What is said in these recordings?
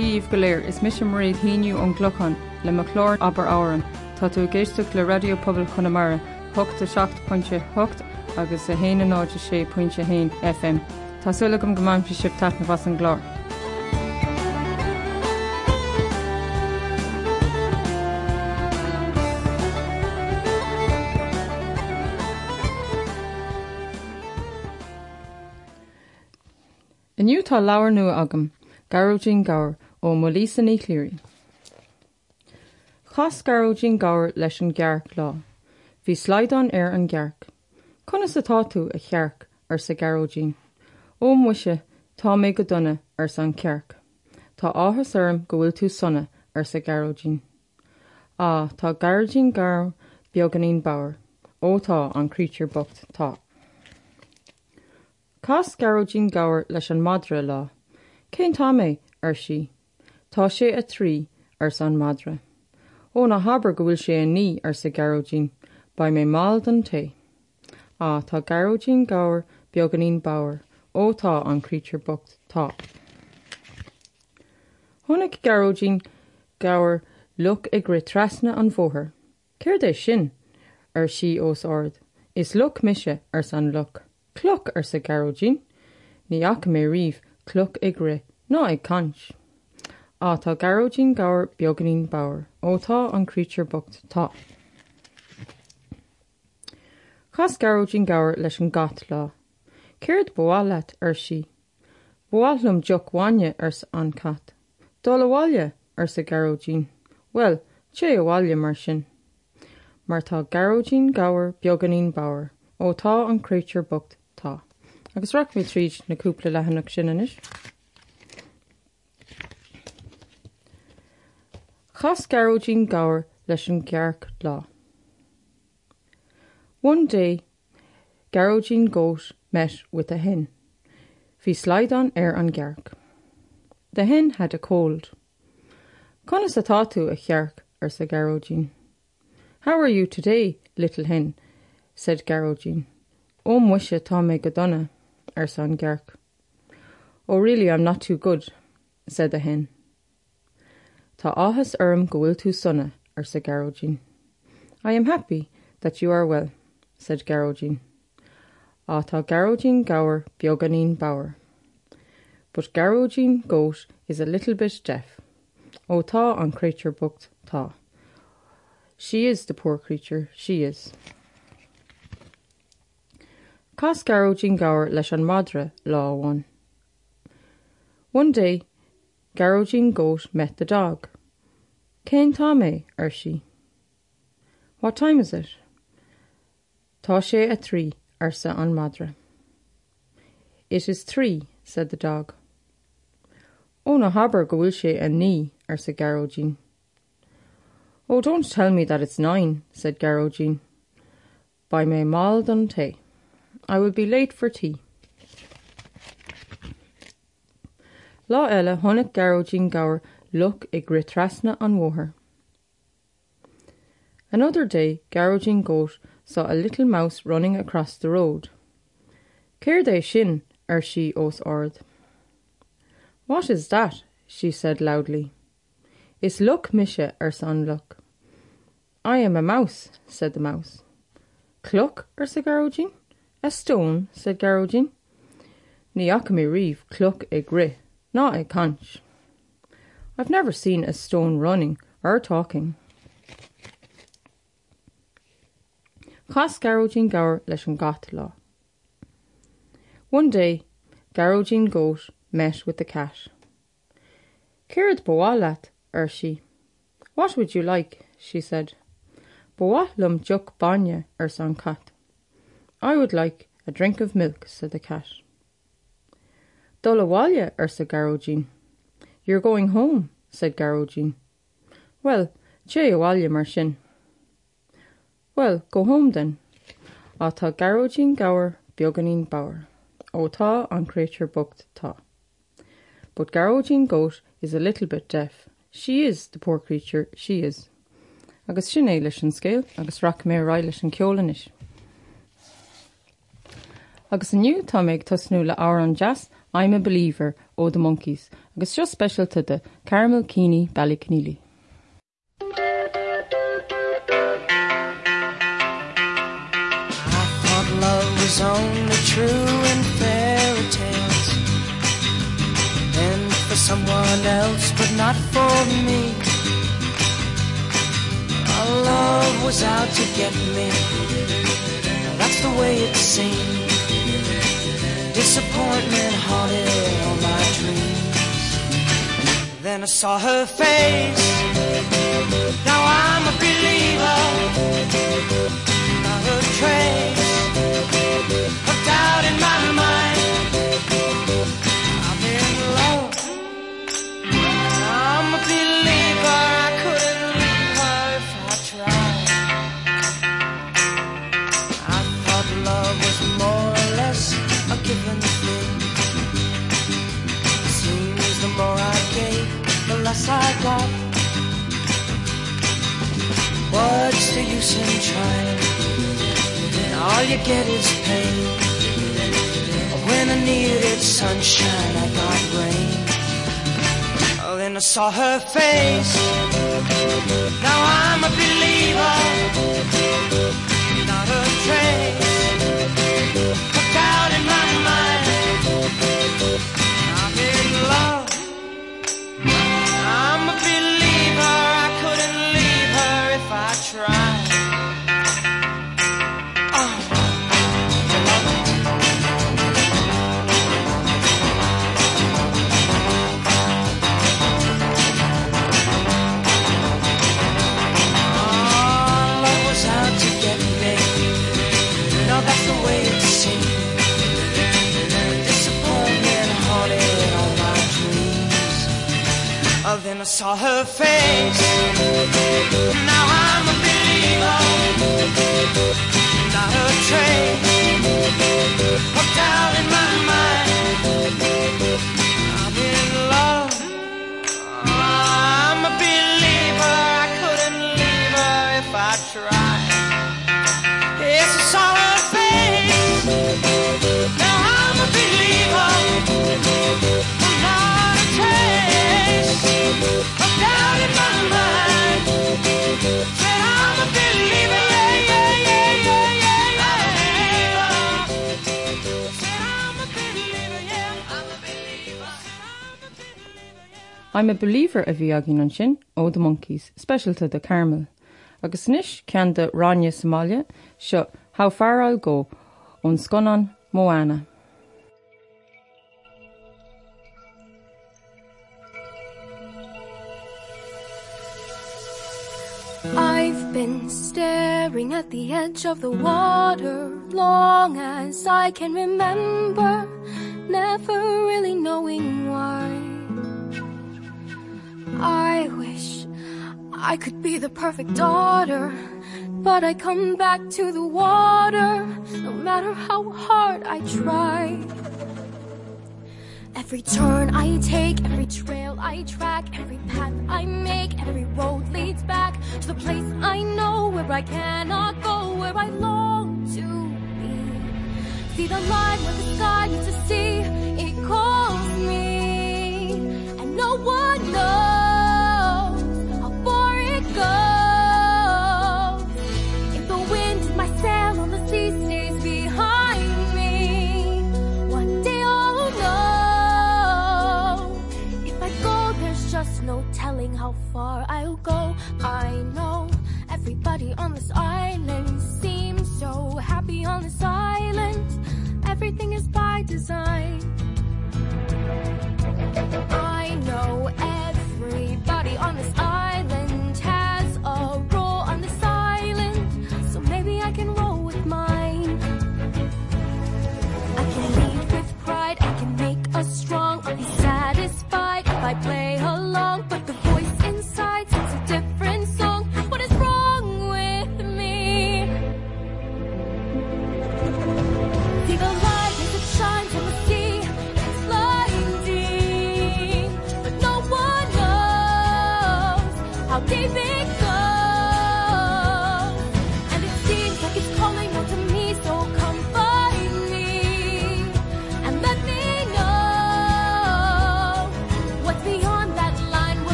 Díomh goléir is mis sem réad híniu an gglochan le malór aber áan, Tá tú géisteach le radiopobal chunamara, 8 6.8 agus a héana náide sé pointinte hain FM. Tásúla gom gomáim fi sib tana was an glár. Iniutá leabhar nua agam, garódín gair ó mo lísan ní cléirí. Chas garódín gair leis an gghearc lá. Bhí sleidán ar an gghearc. Conna sa táú a chearc ar sa garódín. ó muise tá mé go duna ar san cearc. Tá áthas orm go bhfuil tú sonna ar sa garódín. Á tá garódín gar beganín bauer, ótá an creature bocht tá. Cas garódín gair leis an madra lá. Cén tá mé ar si. Tá sé a trí ar san madra. ó na habair go bhfuil sé a ní ar sa garódín, ba mé máil an té. Á tá garódín gair beganín bauer, ótá an creature bocht tá. Honnig garódín gawer look ag gri trasna an bmhóthir. Céir é sin ar si os ord, is look mise ar san look. Cloch ar sa garódín, ní ach mé riomh cloch ag gri ná ag cant. Á tá garódín gawer beganín bauer, ótá an creature bocht tá. Chas garódín gawer leis an gat lá. Céirt bhálaat ar si. Bhálumm jochhaine ar an cat. Dul bháile ar sa garódín. Well, sé bháile mar sin. Mar tá garódín gawer beganín bauer, ó tá an creature bocht tá. Agus ra mé tríd naúpla lehanach sinis. Chas garódín gawer leis an gearc lá. One day, Garódín goat met with a hen. Bhí slaidan ar an gearc. The hen had a cold. Conas atá tú a chearc ar sa Garódín. How are you today, little hen? said Garódín. Ó muise tá mé go donna ar san gearc. Oh really I'm not too good, said the hen. Tá áhas orm go bhfuil tú sonna ar sa. I am happy that you are well, said Garódín. Á tá Garódín gawer beganín bauer. But Garódín goat is a little bit deaf. Ó tá an creature booked tá. She is the poor creature, she is. Cas Garódín gawer leis an lá one. One day, Garódín goat met the dog. Tá mé ar. What time is it? Tá a trí ar sa an madra. It is three, said the dog. Ó na haber go a ní ar sa. Oh, don't tell me that it's nine, said Garódín. By mé máil don té. I will be late for tea. Lá eile honnig Garódín gawer look ag gri trasna an mhóthir. Another day, Garódín goat saw a little mouse running across the road. Céir é sin ar si os ord. What is that? she said loudly. Is luck misha ar san luck. I am a mouse, said the mouse. Cluck ar sa? A stone, said Garódín. Ní riomh cluck ag gri, ná a canch. I've never seen a stone running or talking. Chas Garódín gawer leis an gat lá. One day, Garódín goat met with the cat. Céird bhálaat ar she. What would you like? she said. Bhálum juk banya er ar san cat. I would like a drink of milk, said the cat. Dulawalya ar sa. You're going home, said Garódín. Well, sé bhálya mar sin. Well, go home then. Á tá Garódín gawer beganín bauer. Ó tá an creature booked tá. But Garódín goat is a little bit deaf. She is, the poor creature, she is. agus sin é leis an scéil agus ra mé ra an. Agus aniu tá méid tosnú le á an jazz I'm a believer ó the Monkees. Agus seo specialta de Carmel Keeney Ballyconneely. love was only true in fairy tales and for someone else but not for me. Our love was out to get me. That's the way it seemed disappointment haunted all my dreams. Then I saw her face. Now I'm a believer. Not a trace of doubt in my mind saw her face I'm a believer a bhí agin an sin ó the Monkees, specialta de Carmel. agus níis cean de Rania Somalia seo How far I'll go ón sconan Moana. I've been staring at the edge of the water long as I can remember never really knowing why I wish I could be the perfect daughter but I come back to the water no matter how hard I try. Every turn I take every trail I track every path I make every road leads back to the place I know where I cannot go where I long to be. See the line where the sky to see it calls me and no one knows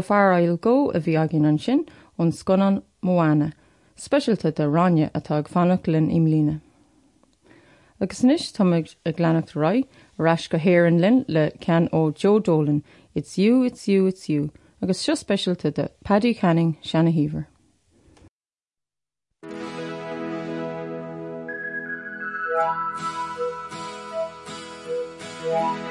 How far I'll go a bhí agin an sin ón sconan Moana, specialta de ranne atá ag fannach linn im líne. Agus níis táid a gleannacht roi ras go héir an linn le cean ó Joe Dolan, It's you, it's you, it's you, agus seo specialta de Paddy Canning Shanna Heaver. It's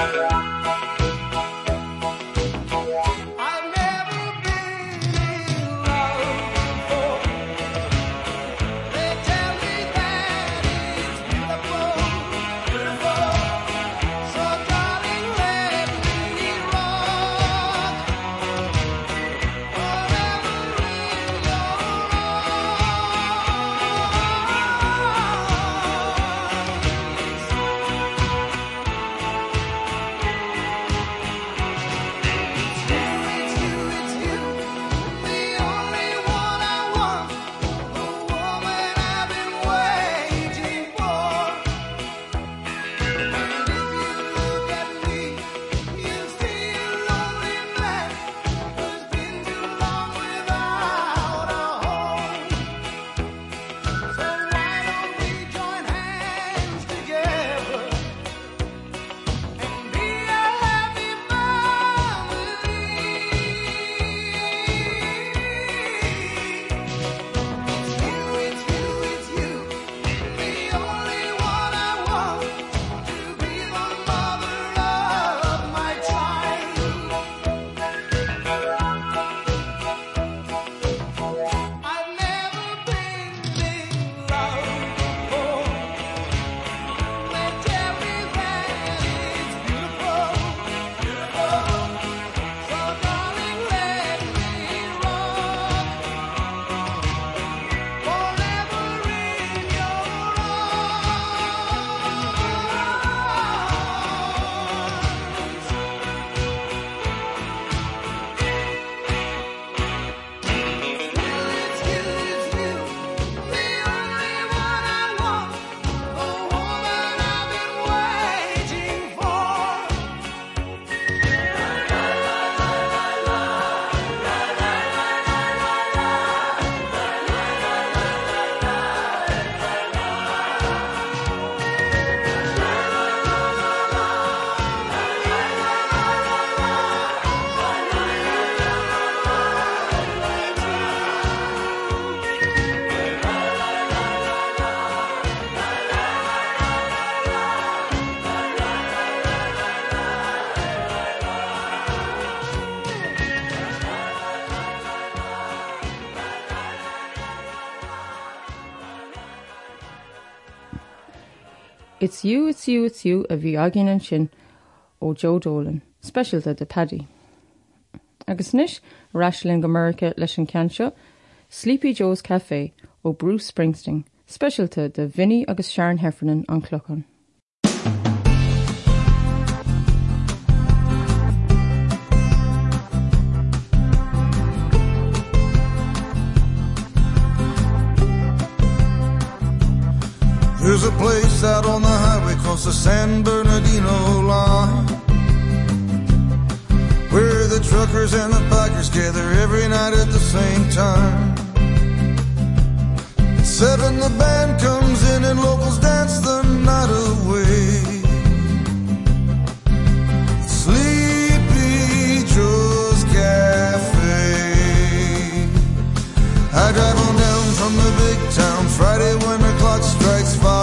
I've It's you, it's you, it's you a bhí agin an sin ó Joe Dolan, specialta de Paddy. Agus níis raslinn go America leis an ceanseo, Sleepy Joe's Café ó Bruce Springsteen, specialta de Vinnie agus Sharon Heffernan an clochan. Out on the highway close to San Bernardino line Where the truckers and the bikers gather every night at the same time. At seven the band comes in and locals dance the night away. Sleepy Joe's Cafe. I drive on down from the big town. Friday when the clock strikes five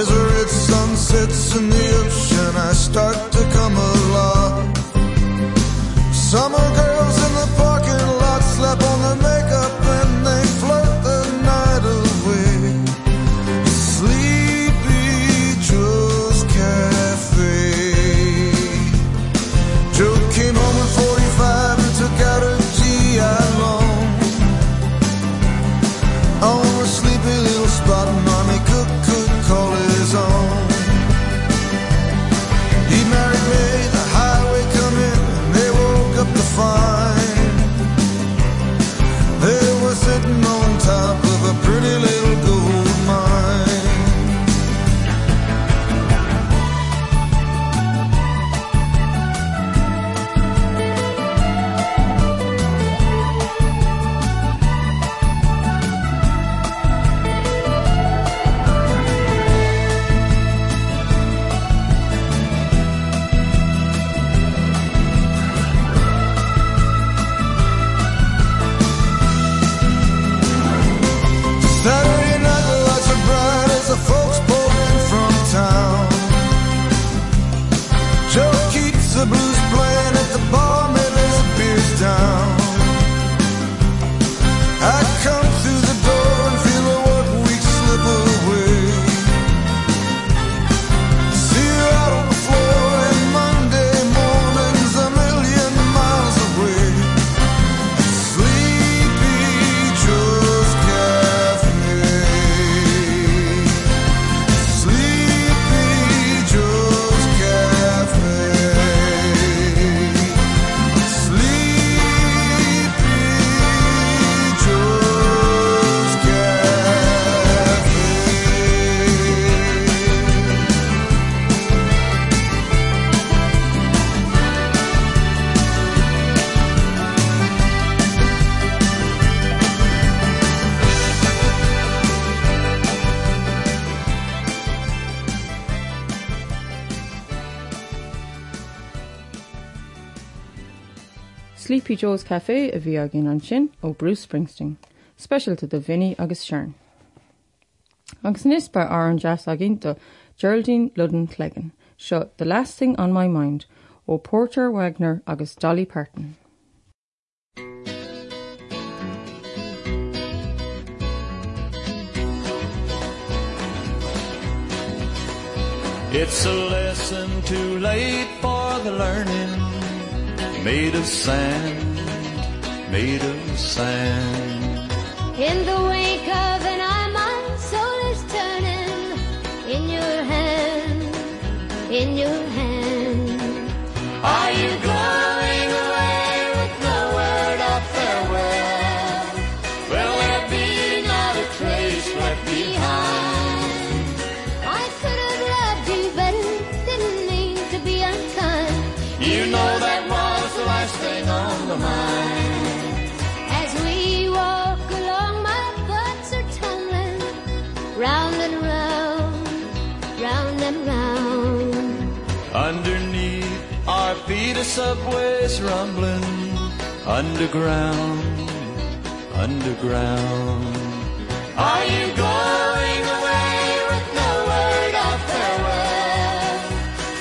as a red sun sets in the ocean I start to come alive. Summer Sleepy Joe's Cafe a bhí agin an sin ó Bruce Springsteen, specialta do Vinny agus Sharon. Agus bar ar an jazz agin do Geraldine Ludden Cleggan, seo The Last Thing on My Mind ó Porter Wagoner agus Dolly Parton. It's a lesson too late for the learning. Made of sand, made of sand. In the wake of an eye, my soul is turning in your hand, in your subway's rumbling Underground, underground Are you going away with no word of farewell?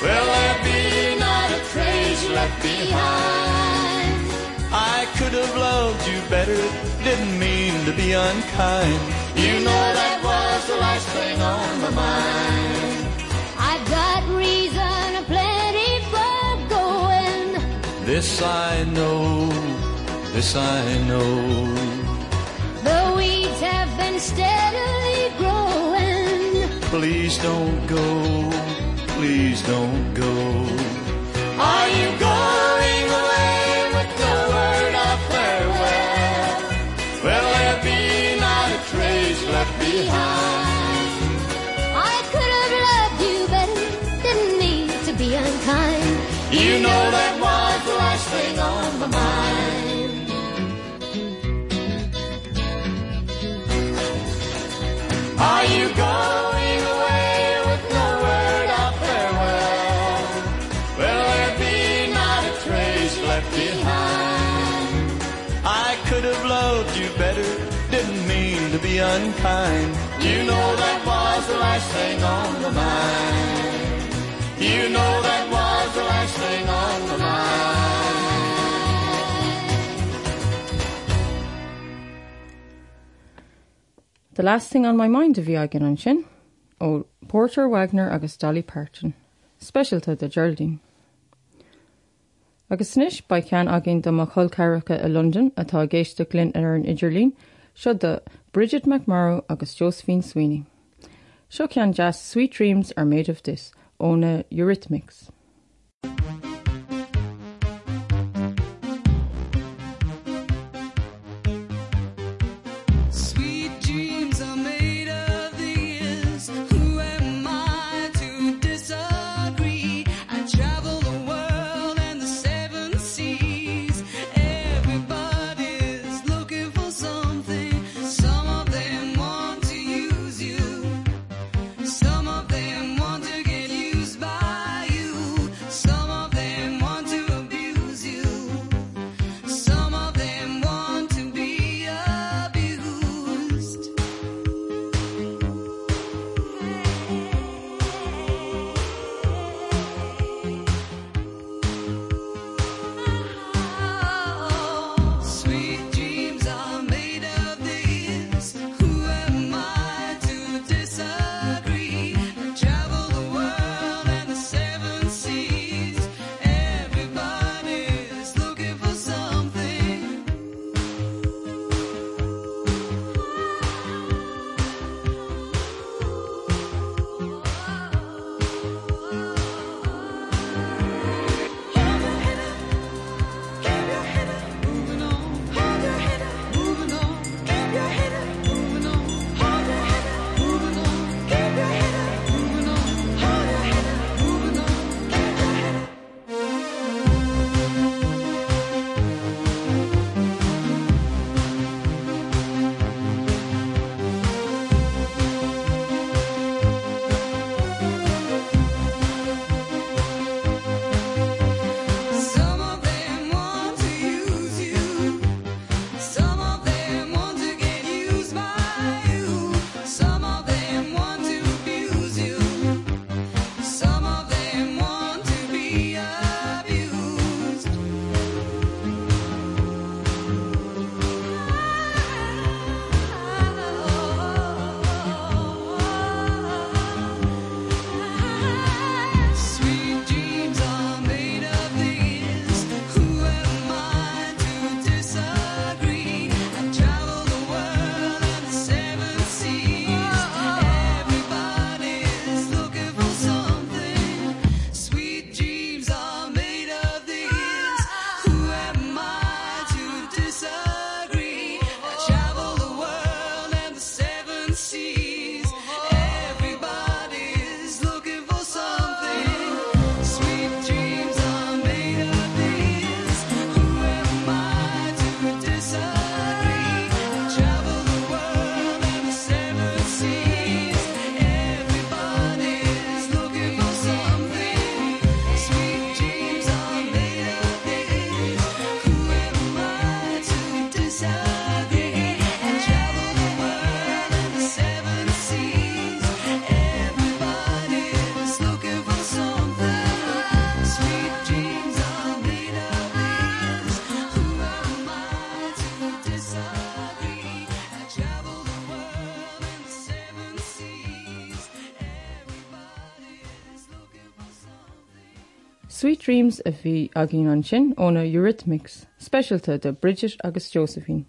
Will there be not a trace left behind? I could have loved you better, didn't mean to be unkind You know that was the last thing on my mind This I know, this I know. The weeds have been steadily growing. Please don't go, please don't go. Are you going away with the word of farewell? Will there be not a trace left behind? I could have loved you better, didn't mean to be unkind. You know that was the thing on my mind. Are you going away with no word of farewell? Will there be not a trace left behind? I could have loved you better, didn't mean to be unkind. You know that was the last thing on my mind. You know that was the last thing on my mind. The last thing on my mind a bhí agin an sin ó oh, Porter Wagoner agus Dolly Parton, specialta de Geraldine. Agus snis ba cean agin do choilcaracha i London atá géiste glynn ar an Idirlín, seo de Bridget McMorrow agus Josephine Sweeney. Seo cean jazz Sweet Dreams are made of this óna Eurythmics. Streams a bhí a gin an sin óna Eurythmics, specialta de Bridget agus Josephine.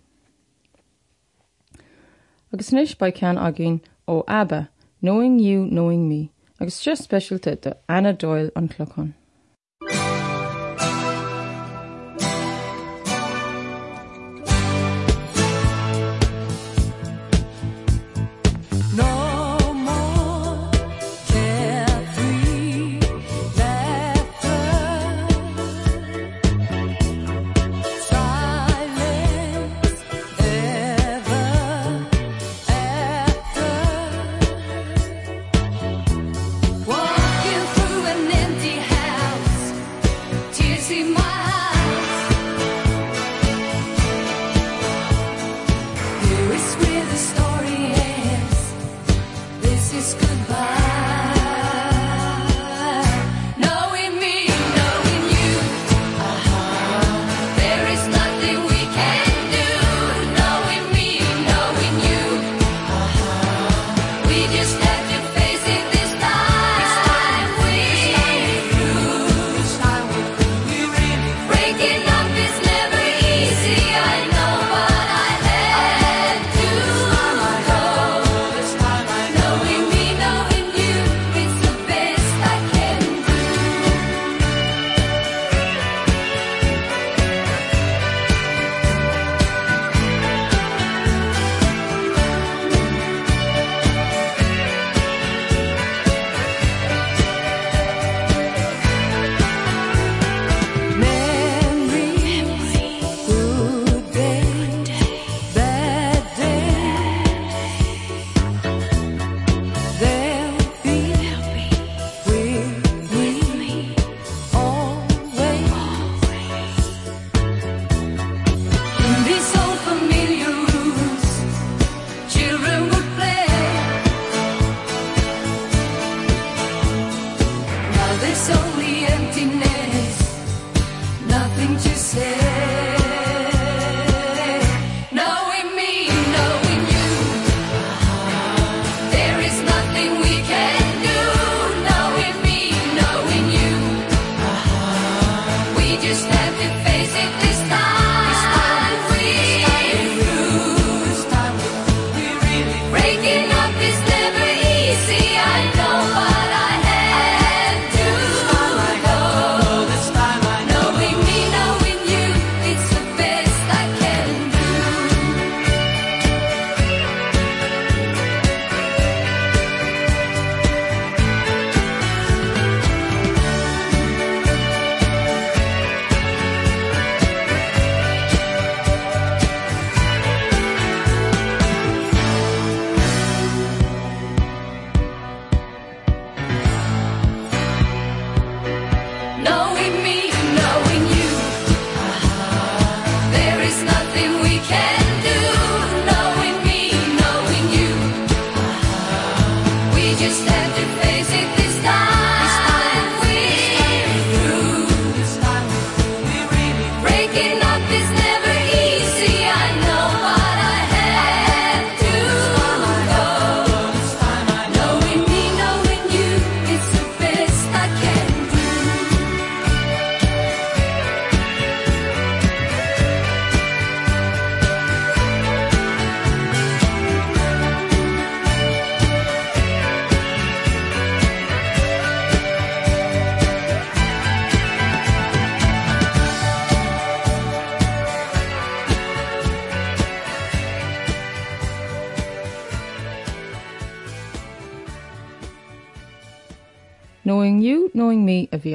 Agus níis ba cean a gin ó Abba, Knowing You, Knowing Me, agus just specialta de Anna Doyle an Clochan.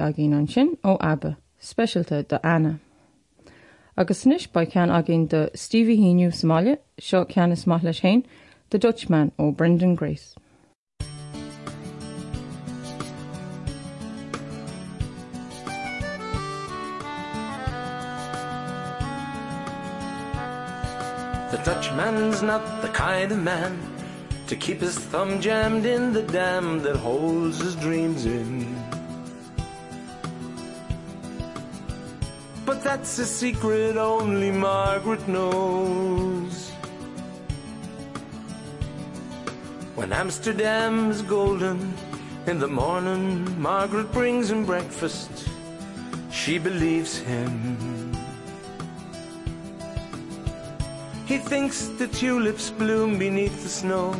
a gin an sin ó abe speisialta de Anna. Agus snis ba cean a gin de Stevie Heanue Somália seo cean is maith leis hein, de Dutchman ó Brendan Grace. The Dutchman's not the kind of man to keep his thumb jammed in the dam that holds his dreams in. But that's a secret only Margaret knows. When Amsterdam's golden, in the morning Margaret brings him breakfast. She believes him. He thinks the tulips bloom beneath the snow.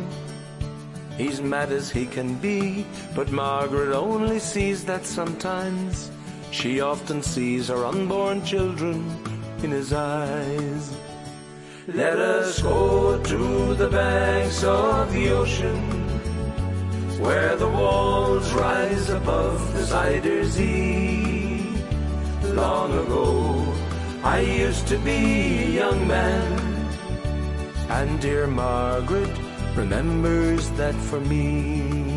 He's mad as he can be, but Margaret only sees that sometimes. She often sees her unborn children in his eyes. Let us go to the banks of the ocean, where the walls rise above the Zee. Long ago, I used to be a young man, and dear Margaret remembers that for me.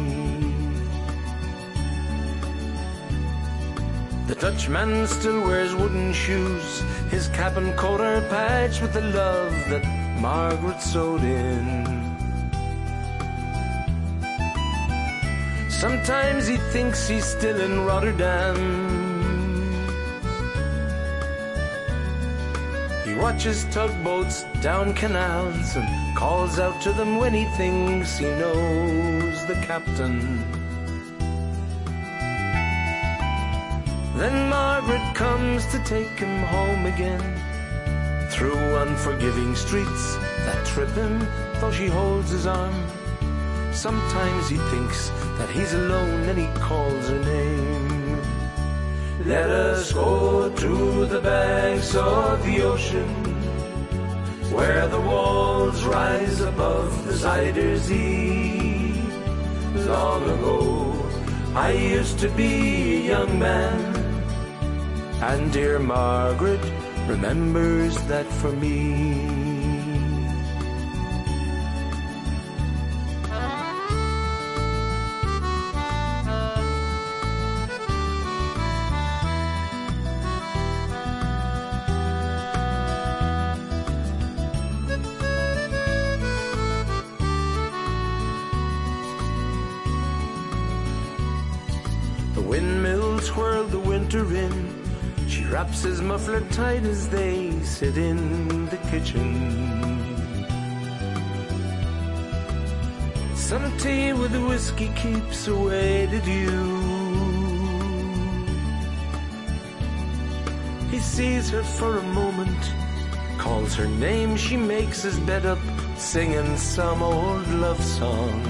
The Dutchman still wears wooden shoes, his cap and coat are patched with the love that Margaret sewed in. Sometimes he thinks he's still in Rotterdam. He watches tugboats down canals and calls out to them when he thinks he knows the captain. Then Margaret comes to take him home again through unforgiving streets that trip him though she holds his arm. Sometimes he thinks that he's alone and he calls her name. Let us go to the banks of the ocean where the walls rise above the Zee. Long ago, I used to be a young man, dear Margaret remembers that for me. Wraps muffler tight as they sit in the kitchen. Some tea with the whiskey keeps away the dew. He sees her for a moment, calls her name, she makes his bed up, singing some old love song.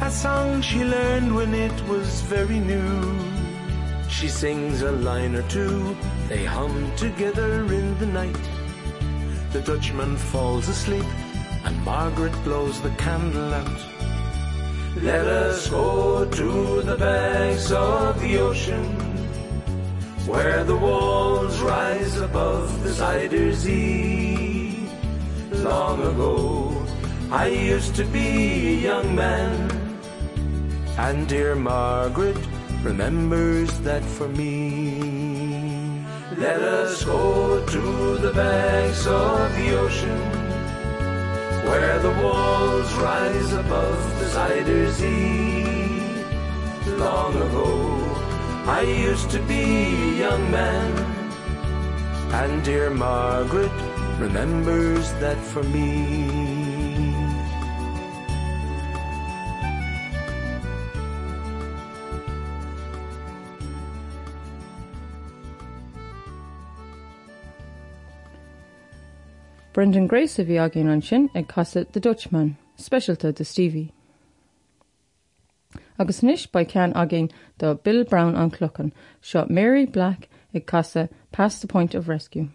A song she learned when it was very new. She sings a line or two, they hum together in the night. The Dutchman falls asleep, and Margaret blows the candle out. Let us go to the banks of the ocean, where the walls rise above the Zuider Zee. Long ago, I used to be a young man, and dear Margaret remembers that for me. Let us go to the banks of the ocean, where the walls rise above the Zuider Zee. Long ago, I used to be a young man, and dear Margaret remembers that for me. Brendan Grace a bhí agén an sin ag casa the Dutchman, specialta de Stevie. Agus níis ba cean agén do Bill Brown an clochan, seo Mary Black ag casa Past the Point of Rescue.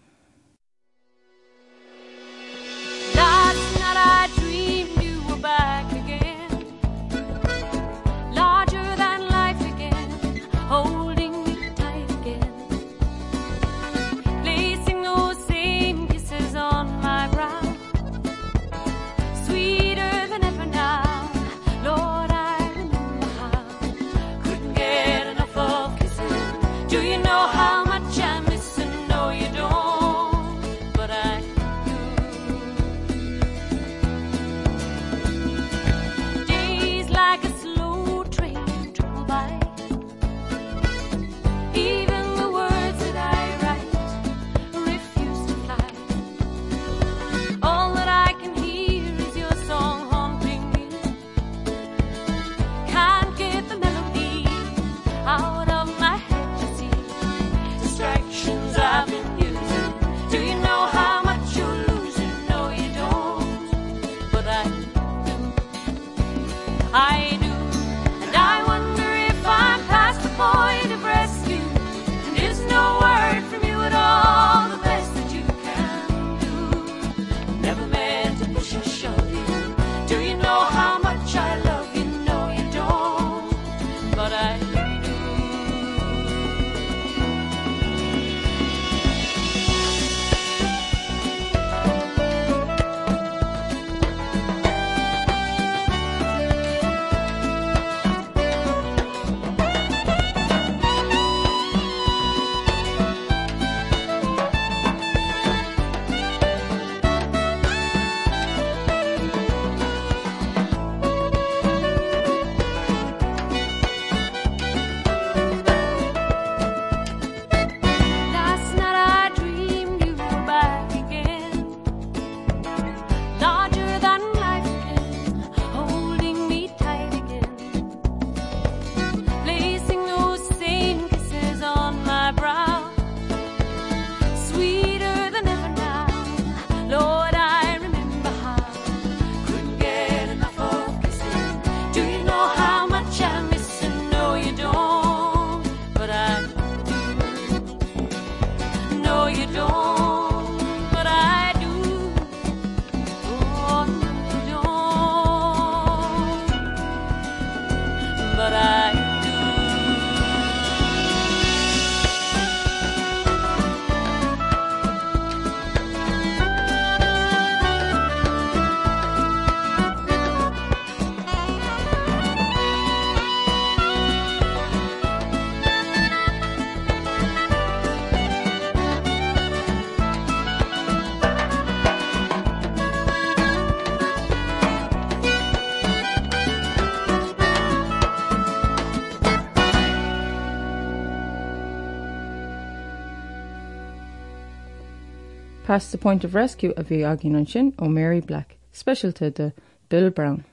Past the point of rescue a bhí agin sin ó Mary Black, specialte de Bill Brown.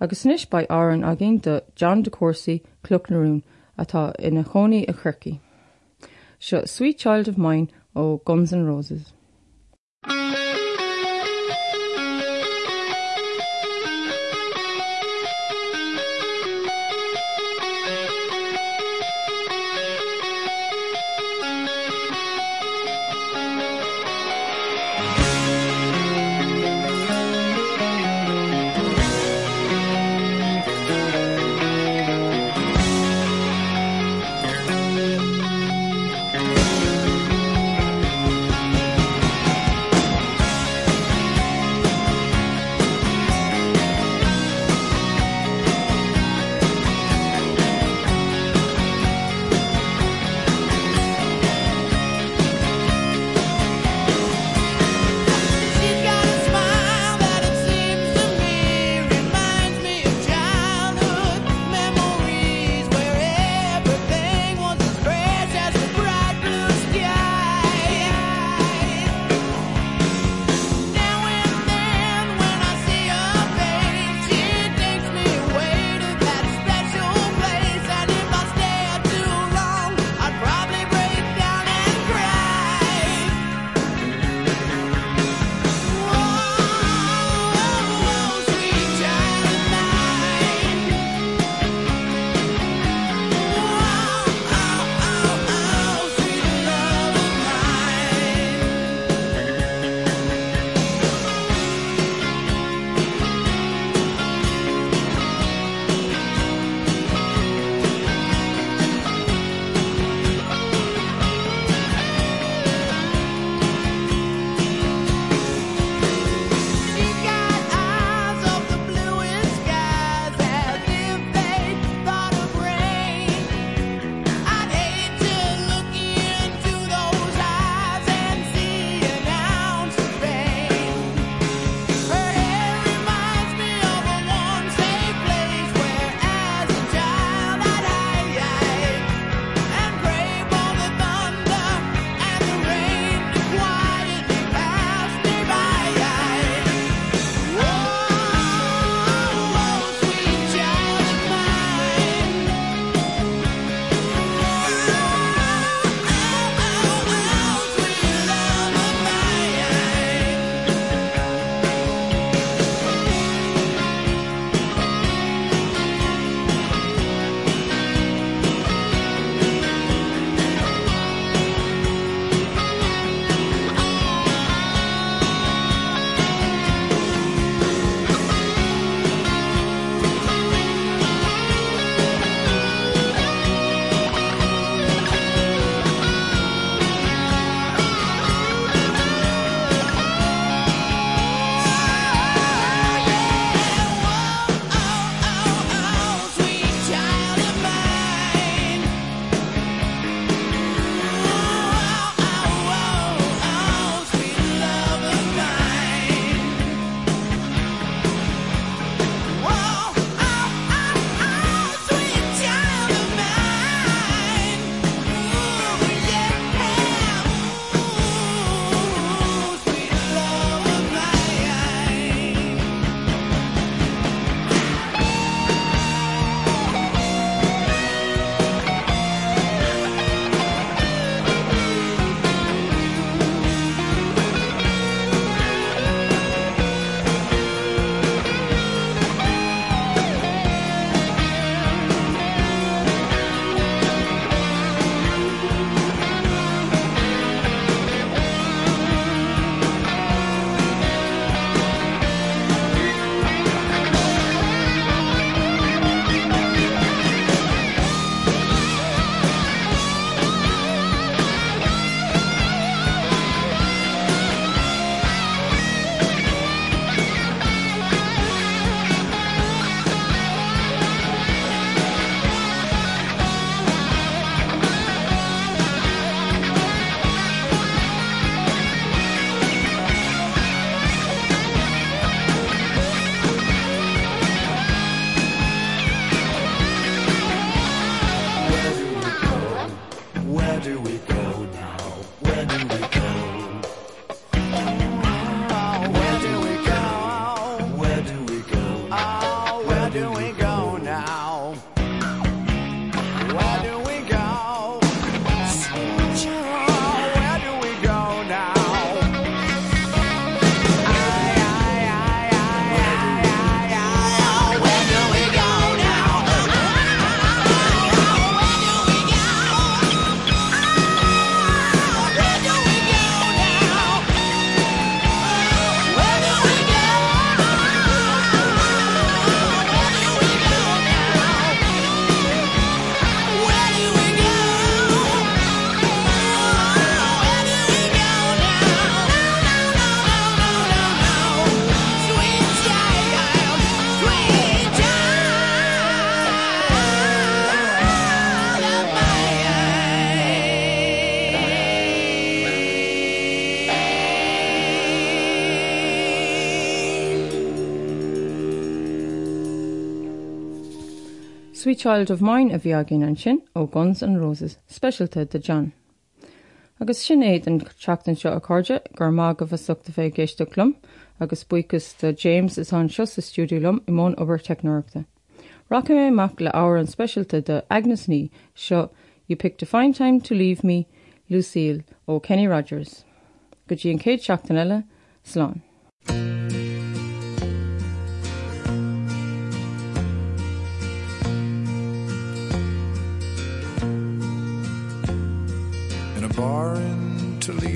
Agus níis ba áan agin de John de Courcy Clucknarún atá ina choní a churcií. Seo Sweet Child of Mine ó Guns and Roses. Sweet Child of Mine a bhí agin an sin ó Guns and Roses, specialta de John. Agus sin éad an teachtain seo a cordide gur má go bhsachta fé géistelumm agus buchas de James is an seo sa stúdulum i món obair technoachta. Rock mé mac le áhar an specialta de Agnes ní seo You picked a fine time to leave me, Lucille ó Kenny Rogers. Go dtí an céad seachtain eile, sláán.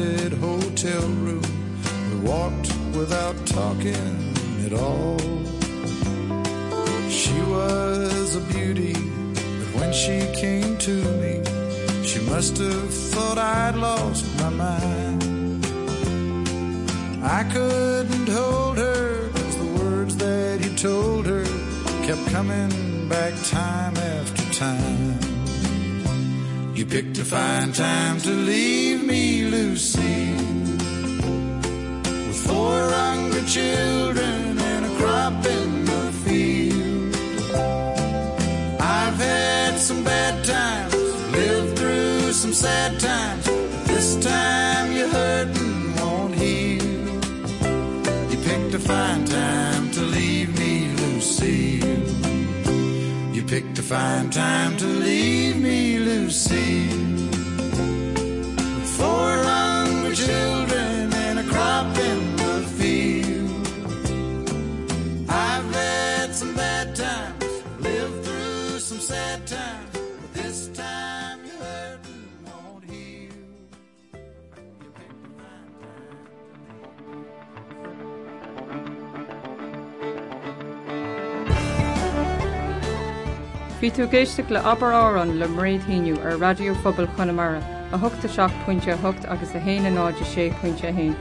rented hotel room, we walked without talking at all. She was a beauty, but when she came to me, she must have thought I'd lost my mind. I couldn't hold her, cause the words that he told her kept coming back time after time. You picked a fine time to leave me, Lucy. With four hungry children and a crop in the field. I've had some bad times, lived through some sad times. This time you're hurting won't heal. You picked a fine time to leave me, Lucille. You picked a fine time to leave me, Bhí tú géisteach le aber árán le mréadthíú ar radiophobal Conamara a thugta seach pointinte thucht agus a héana náide sé pointinte héin.